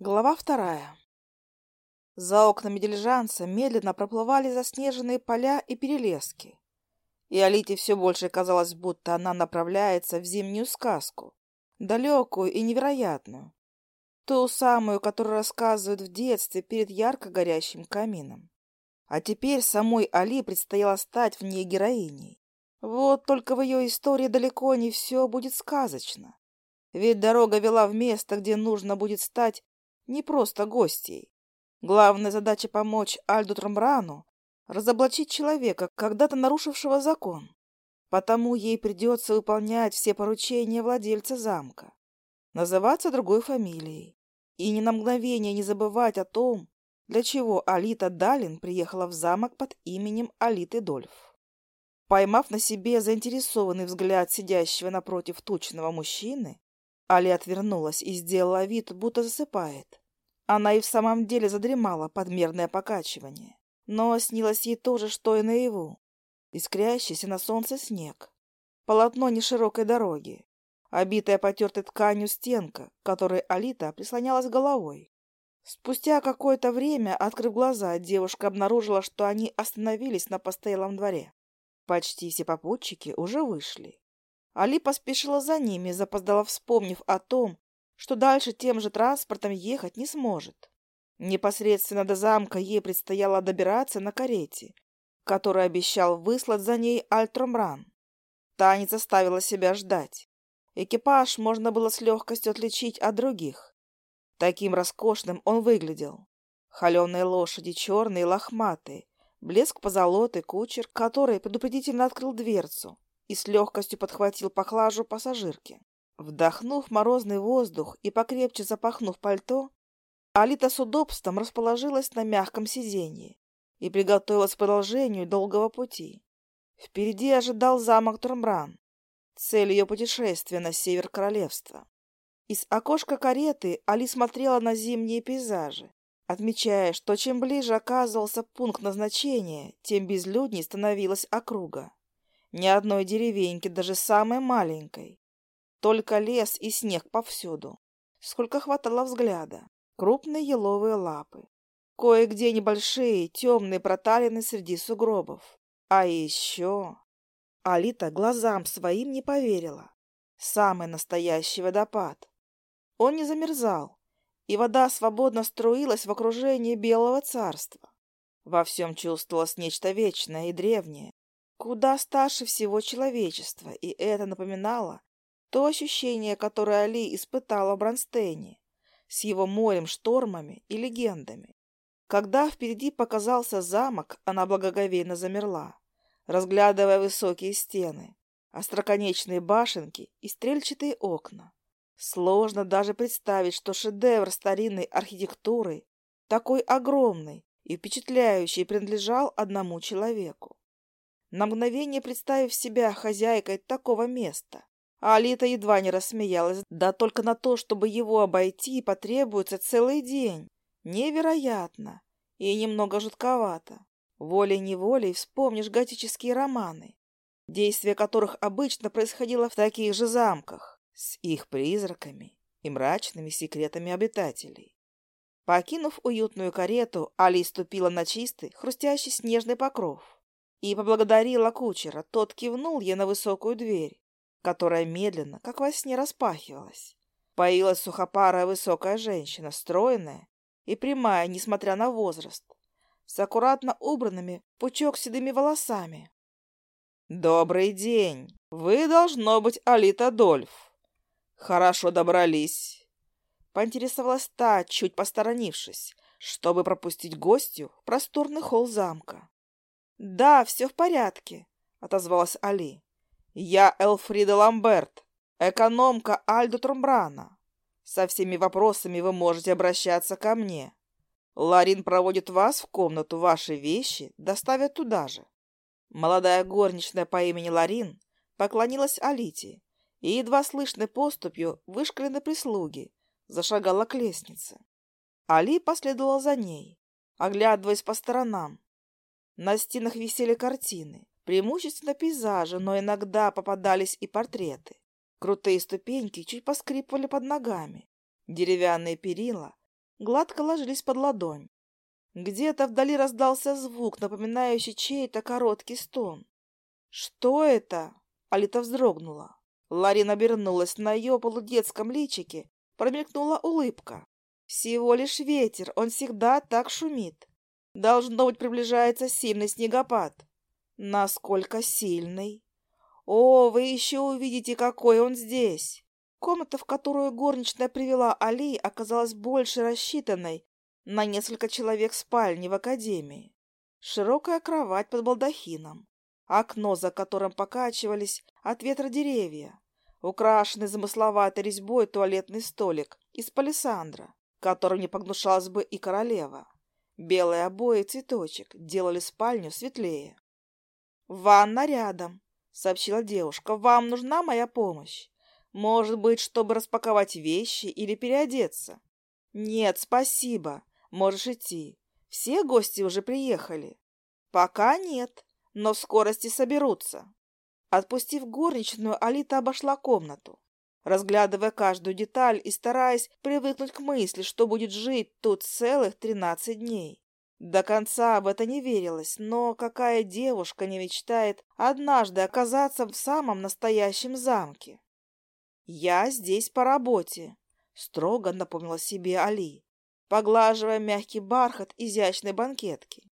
Глава вторая. За окнами дилижанса медленно проплывали заснеженные поля и перелески. И Алите все больше казалось, будто она направляется в зимнюю сказку, далекую и невероятную, ту самую, которую рассказывают в детстве перед ярко горящим камином. А теперь самой Али предстояло стать в ней героиней. Вот только в ее истории далеко не все будет сказочно. Ведь дорога вела в место, где нужно будет стать не просто гостей. Главная задача помочь Альду Трамбрану разоблачить человека, когда-то нарушившего закон. Потому ей придется выполнять все поручения владельца замка, называться другой фамилией и ни на мгновение не забывать о том, для чего Алита Далин приехала в замок под именем Алиты Дольф. Поймав на себе заинтересованный взгляд сидящего напротив тучного мужчины, Али отвернулась и сделала вид, будто засыпает. Она и в самом деле задремала под мерное покачивание. Но снилось ей то же, что и наяву. Искрящийся на солнце снег. Полотно неширокой дороги. Обитая потертой тканью стенка, которой Алита прислонялась головой. Спустя какое-то время, открыв глаза, девушка обнаружила, что они остановились на постоялом дворе. Почти все попутчики уже вышли. Али поспешила за ними, запоздала, вспомнив о том, что дальше тем же транспортом ехать не сможет. Непосредственно до замка ей предстояло добираться на карете, который обещал выслать за ней Альтромран. Танец заставила себя ждать. Экипаж можно было с легкостью отличить от других. Таким роскошным он выглядел. Холеные лошади, черные, лохматые, блеск позолоты, кучер, который предупредительно открыл дверцу, и с легкостью подхватил поклажу пассажирки. Вдохнув морозный воздух и покрепче запахнув пальто, Алита с удобством расположилась на мягком сиденье и приготовилась к продолжению долгого пути. Впереди ожидал замок Турмран, цель ее путешествия на север королевства. Из окошка кареты Али смотрела на зимние пейзажи, отмечая, что чем ближе оказывался пункт назначения, тем безлюдней становилась округа. Ни одной деревеньки, даже самой маленькой. Только лес и снег повсюду. Сколько хватало взгляда. Крупные еловые лапы. Кое-где небольшие, темные проталины среди сугробов. А еще... Алита глазам своим не поверила. Самый настоящий водопад. Он не замерзал, и вода свободно струилась в окружении Белого Царства. Во всем чувствовалось нечто вечное и древнее, куда старше всего человечества, и это напоминало то ощущение, которое Али испытала в Бронстейне, с его морем, штормами и легендами. Когда впереди показался замок, она благоговейно замерла, разглядывая высокие стены, остроконечные башенки и стрельчатые окна. Сложно даже представить, что шедевр старинной архитектуры, такой огромный и впечатляющий, принадлежал одному человеку. На мгновение представив себя хозяйкой такого места, Алита едва не рассмеялась, да только на то, чтобы его обойти, потребуется целый день. Невероятно и немного жутковато. Волей-неволей вспомнишь готические романы, действие которых обычно происходило в таких же замках, с их призраками и мрачными секретами обитателей. Покинув уютную карету, Али ступила на чистый, хрустящий снежный покров и поблагодарила кучера. Тот кивнул ей на высокую дверь, которая медленно, как во сне, распахивалась. Появилась сухопарая высокая женщина, стройная и прямая, несмотря на возраст, с аккуратно убранными пучок седыми волосами. «Добрый день! Вы, должно быть, Алита Дольф. Хорошо добрались!» Поинтересовалась та, чуть посторонившись, чтобы пропустить гостью в просторный холл замка. «Да, все в порядке», — отозвалась Али. «Я Элфрида Ламберт, экономка Альдо Трумбрана. Со всеми вопросами вы можете обращаться ко мне. Ларин проводит вас в комнату, ваши вещи доставят туда же». Молодая горничная по имени Ларин поклонилась Алите и, едва слышной поступью вышкаленной прислуги, зашагала к лестнице. Али последовала за ней, оглядываясь по сторонам, на стенах висели картины, преимущественно пейзажи, но иногда попадались и портреты. Крутые ступеньки чуть поскрипывали под ногами. Деревянные перила гладко ложились под ладонь. Где-то вдали раздался звук, напоминающий чей-то короткий стон. «Что это?» — Алита вздрогнула. Ларин обернулась на ее полудетском личике, промелькнула улыбка. «Всего лишь ветер, он всегда так шумит. Должно быть, приближается сильный снегопад». «Насколько сильный?» «О, вы еще увидите, какой он здесь!» Комната, в которую горничная привела Али, оказалась больше рассчитанной на несколько человек спальни в академии. Широкая кровать под балдахином, окно, за которым покачивались от ветра деревья, украшенный замысловатой резьбой туалетный столик из палисандра, которым не погнушалась бы и королева. Белые обои и цветочек делали спальню светлее. «Ванна рядом», — сообщила девушка. «Вам нужна моя помощь?» Может быть, чтобы распаковать вещи или переодеться? Нет, спасибо. Можешь идти. Все гости уже приехали. Пока нет, но в скорости соберутся. Отпустив горничную, Алита обошла комнату, разглядывая каждую деталь и стараясь привыкнуть к мысли, что будет жить тут целых тринадцать дней. До конца в это не верилось, но какая девушка не мечтает однажды оказаться в самом настоящем замке? «Я здесь по работе», — строго напомнила себе Али, поглаживая мягкий бархат изящной банкетки.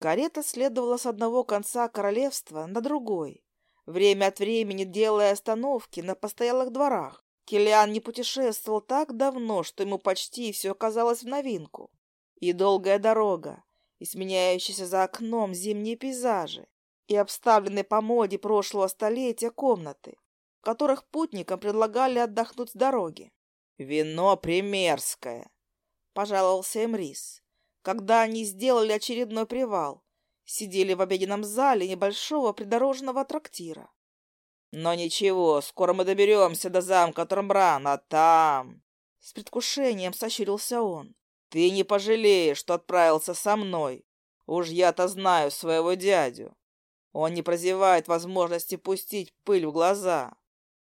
Карета следовала с одного конца королевства на другой, время от времени делая остановки на постоялых дворах. Килиан не путешествовал так давно, что ему почти все казалось в новинку. И долгая дорога, и сменяющиеся за окном зимние пейзажи, и обставленные по моде прошлого столетия комнаты, в которых путникам предлагали отдохнуть с дороги. «Вино примерское», — пожаловался Эмрис, когда они сделали очередной привал, сидели в обеденном зале небольшого придорожного трактира. «Но ничего, скоро мы доберемся до замка Трамбрана, там...» С предвкушением сощурился он. «Ты не пожалеешь, что отправился со мной. Уж я-то знаю своего дядю. Он не прозевает возможности пустить пыль в глаза.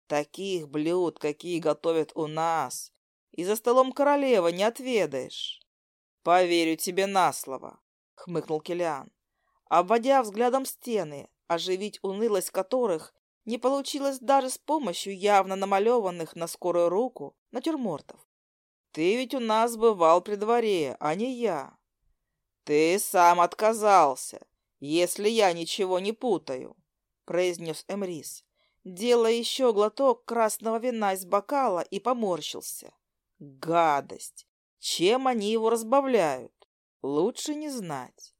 Таких блюд, какие готовят у нас, и за столом королевы не отведаешь. Поверю тебе на слово, хмыкнул Килиан, обводя взглядом стены, оживить унылость которых не получилось даже с помощью явно намалеванных на скорую руку натюрмортов. Ты ведь у нас бывал при дворе, а не я. Ты сам отказался, если я ничего не путаю, произнес Эмрис делая еще глоток красного вина из бокала и поморщился. Гадость! Чем они его разбавляют? Лучше не знать.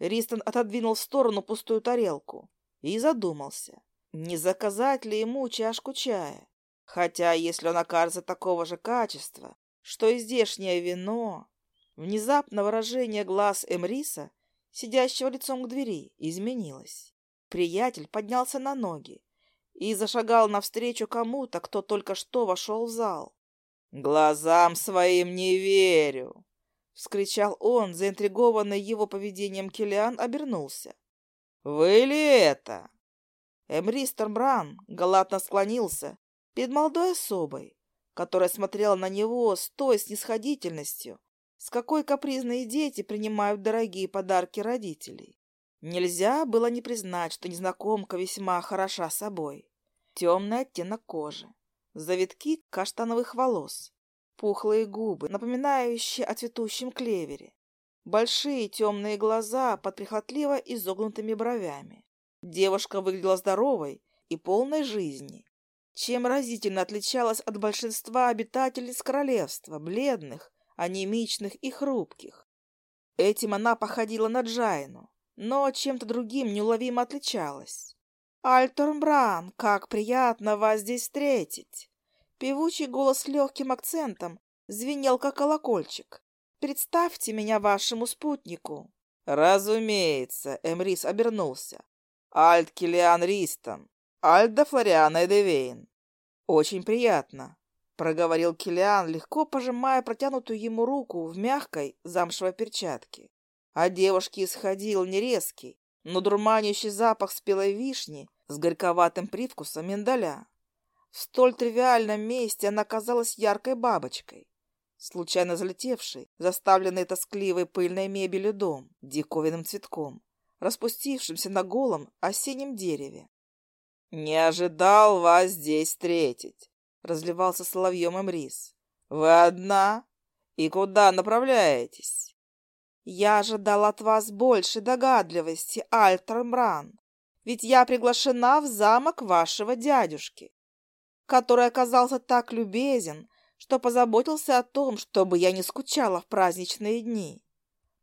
Ристон отодвинул в сторону пустую тарелку и задумался, не заказать ли ему чашку чая. Хотя, если он окажется такого же качества, что и здешнее вино... Внезапно выражение глаз Эмриса, сидящего лицом к двери, изменилось. Приятель поднялся на ноги и зашагал навстречу кому-то, кто только что вошел в зал. «Глазам своим не верю!» — вскричал он, заинтригованный его поведением Килиан обернулся. «Вы ли это?» Эмри Стормбран галатно склонился перед молодой особой, которая смотрела на него с той снисходительностью, с какой капризные дети принимают дорогие подарки родителей. Нельзя было не признать, что незнакомка весьма хороша собой темный оттенок кожи, завитки каштановых волос, пухлые губы, напоминающие о цветущем клевере, большие темные глаза под прихотливо изогнутыми бровями. Девушка выглядела здоровой и полной жизни, чем разительно отличалась от большинства обитательниц королевства, бледных, анемичных и хрупких. Этим она походила на Джайну, но чем-то другим неуловимо отличалась. «Альтормбран, как приятно вас здесь встретить!» Певучий голос с легким акцентом звенел, как колокольчик. «Представьте меня вашему спутнику!» «Разумеется!» — Эмрис обернулся. «Альт Килиан Ристон, Альда Флориана Эдевейн». «Очень приятно!» — проговорил Килиан, легко пожимая протянутую ему руку в мягкой замшевой перчатке. А девушке исходил не резкий, но дурманящий запах спелой вишни с горьковатым привкусом миндаля. В столь тривиальном месте она казалась яркой бабочкой, случайно залетевший, заставленный тоскливой пыльной мебелью дом, диковинным цветком, распустившимся на голом осеннем дереве. «Не ожидал вас здесь встретить», — разливался соловьем Эмрис. «Вы одна? И куда направляетесь?» «Я ожидал от вас больше догадливости, Альтермран, ведь я приглашена в замок вашего дядюшки, который оказался так любезен, что позаботился о том, чтобы я не скучала в праздничные дни.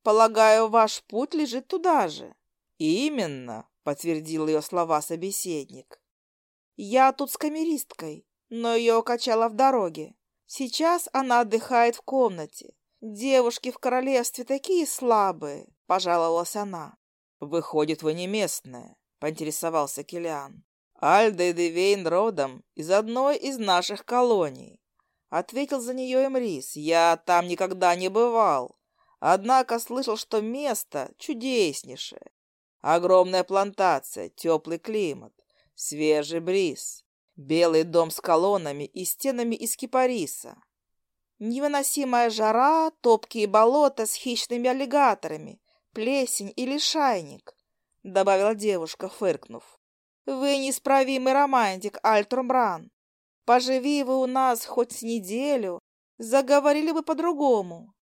Полагаю, ваш путь лежит туда же. Именно, подтвердил ее слова собеседник. Я тут с камеристкой, но ее укачала в дороге. Сейчас она отдыхает в комнате. Девушки в королевстве такие слабые, пожаловалась она. Выходит, вы не местная, поинтересовался Килиан. Альда и Девейн родом из одной из наших колоний. Ответил за нее Эмрис. Я там никогда не бывал. Однако слышал, что место чудеснейшее. Огромная плантация, теплый климат, свежий бриз, белый дом с колоннами и стенами из кипариса. Невыносимая жара, топкие болота с хищными аллигаторами, плесень и лишайник, добавила девушка, фыркнув. Вы неисправимый романтик, Альтрумбран. Поживи вы у нас хоть неделю, заговорили бы по-другому.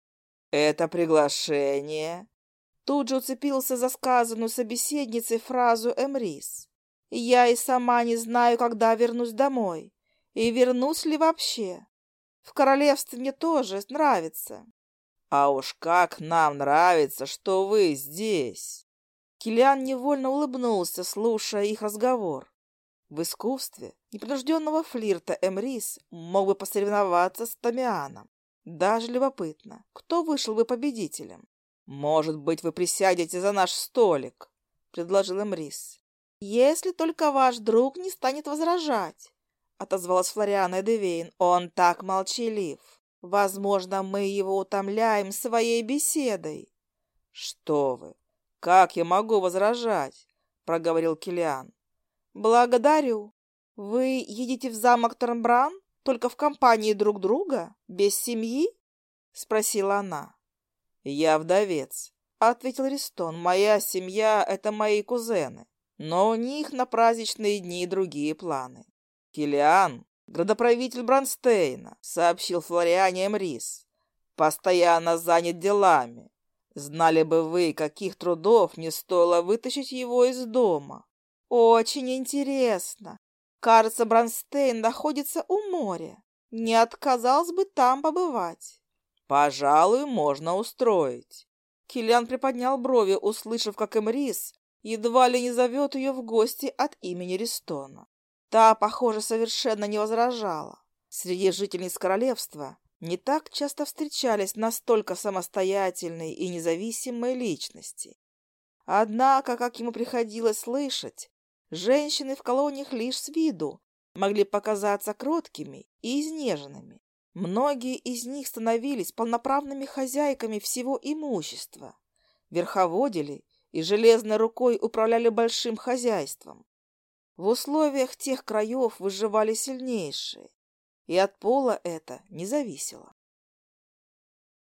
Это приглашение. Тут же уцепился за сказанную собеседницей фразу Эмрис. Я и сама не знаю, когда вернусь домой. И вернусь ли вообще. В королевстве мне тоже нравится. А уж как нам нравится, что вы здесь. Килиан невольно улыбнулся, слушая их разговор. В искусстве непринужденного флирта Эмрис мог бы посоревноваться с Тамианом. Даже любопытно, кто вышел бы победителем. «Может быть, вы присядете за наш столик?» — предложил Эмрис. «Если только ваш друг не станет возражать», — отозвалась Флориана Девейн. «Он так молчалив. Возможно, мы его утомляем своей беседой». «Что вы! Как я могу возражать?» — проговорил Килиан. «Благодарю. Вы едете в замок Трамбран только в компании друг друга, без семьи?» — спросила она. «Я вдовец», — ответил Ристон. «Моя семья — это мои кузены, но у них на праздничные дни другие планы». «Килиан, градоправитель Бронстейна», — сообщил Флориане Эмрис, — «постоянно занят делами. Знали бы вы, каких трудов мне стоило вытащить его из дома. Очень интересно. Кажется, Бронстейн находится у моря. Не отказалась бы там побывать. Пожалуй, можно устроить. Киллиан приподнял брови, услышав, как Эмрис едва ли не зовет ее в гости от имени Ристона. Та, похоже, совершенно не возражала. Среди жительниц королевства не так часто встречались настолько самостоятельные и независимые личности. Однако, как ему приходилось слышать, Женщины в колониях лишь с виду могли показаться кроткими и изнеженными. Многие из них становились полноправными хозяйками всего имущества, верховодили и железной рукой управляли большим хозяйством. В условиях тех краев выживали сильнейшие, и от пола это не зависело.